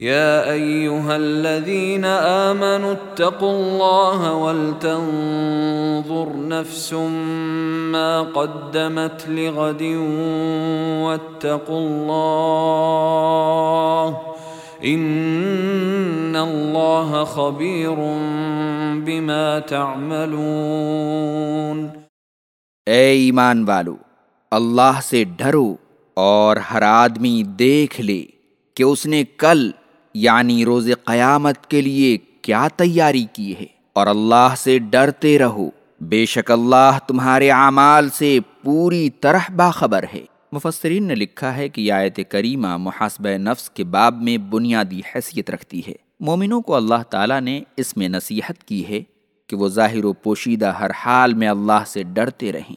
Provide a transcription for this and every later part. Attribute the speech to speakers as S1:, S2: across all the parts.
S1: يا ايها الذين امنوا اتقوا الله ولتنظر نفس ما قدمت لغد واتقوا الله ان الله خبير بما تعملون
S2: اے ایمان والو، اللہ سے ڈرو اور ہر آدمی دیکھ لے کہ اس نے کل یعنی روز قیامت کے لیے کیا تیاری کی ہے؟ اور اللہ سے ڈرتے رہو، بے شک اللہ تمہارے اعمال سے پوری طرح باخبر ہے۔ مفسرین نے لکھا ہے کہ آیت کریمہ محاسبہ نفس کے باب میں بنیادی حیثیت رکھتی ہے۔ مومنوں کو اللہ تعالیٰ نے اس میں نصیحت کی ہے کہ وہ ظاہر و پوشیدہ ہر حال میں اللہ سے ڈرتے رہیں۔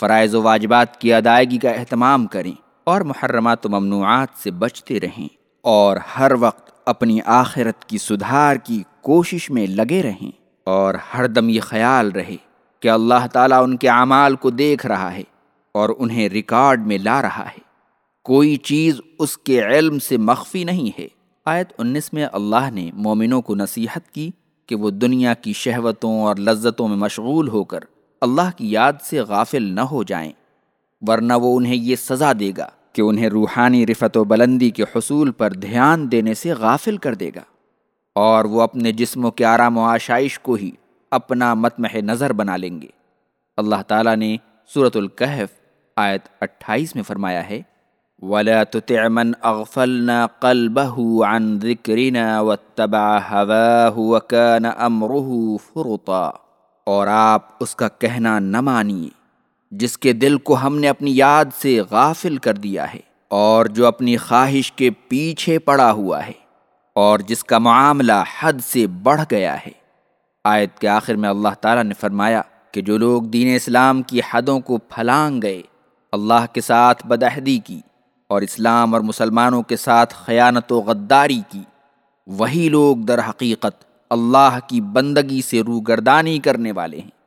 S2: فرائض و واجبات کی ادائیگی کا اہتمام کریں اور محرمات و ممنوعات سے بچتے رہیں۔ اور ہر وقت اپنی آخرت کی سدھار کی کوشش میں لگے رہیں اور ہر دم یہ خیال رہے کہ اللہ تعالیٰ ان کے اعمال کو دیکھ رہا ہے اور انہیں ریکارڈ میں لا رہا ہے۔ کوئی چیز اس کے علم سے مخفی نہیں ہے۔ آیت انیس میں اللہ نے مومنوں کو نصیحت کی کہ وہ دنیا کی شہوتوں اور لذتوں میں مشغول ہو کر اللہ کی یاد سے غافل نہ ہو جائیں، ورنہ وہ انہیں یہ سزا دے گا۔ کہ انہیں روحانی رفت و بلندی کے حصول پر دھیان دینے سے غافل کر دے گا اور وہ اپنے جسموں کے آرام و آشائش کو ہی اپنا متمح نظر بنا لیں گے۔ اللہ تعالیٰ نے صورت القحف آیت اٹھائیس میں فرمایا ہے، وَلَا تُتِعْ مَنْ أَغْفَلْنَا قَلْبَهُ عَنْ ذِكْرِنَا وَاتَّبَعَ هَوَاهُ وَكَانَ أَمْرُهُ فُرُطًا۔ اور آپ اس کا کہنا نہ مانیے۔ جس کے دل کو ہم نے اپنی یاد سے غافل کر دیا ہے اور جو اپنی خواہش کے پیچھے پڑا ہوا ہے اور جس کا معاملہ حد سے بڑھ گیا ہے۔ آیت کے آخر میں اللہ تعالیٰ نے فرمایا کہ جو لوگ دین اسلام کی حدوں کو پھلانگ گئے، اللہ کے ساتھ بدہدی کی اور اسلام اور مسلمانوں کے ساتھ خیانت و غداری کی، وہی لوگ در حقیقت اللہ کی بندگی سے روگردانی کرنے والے ہیں۔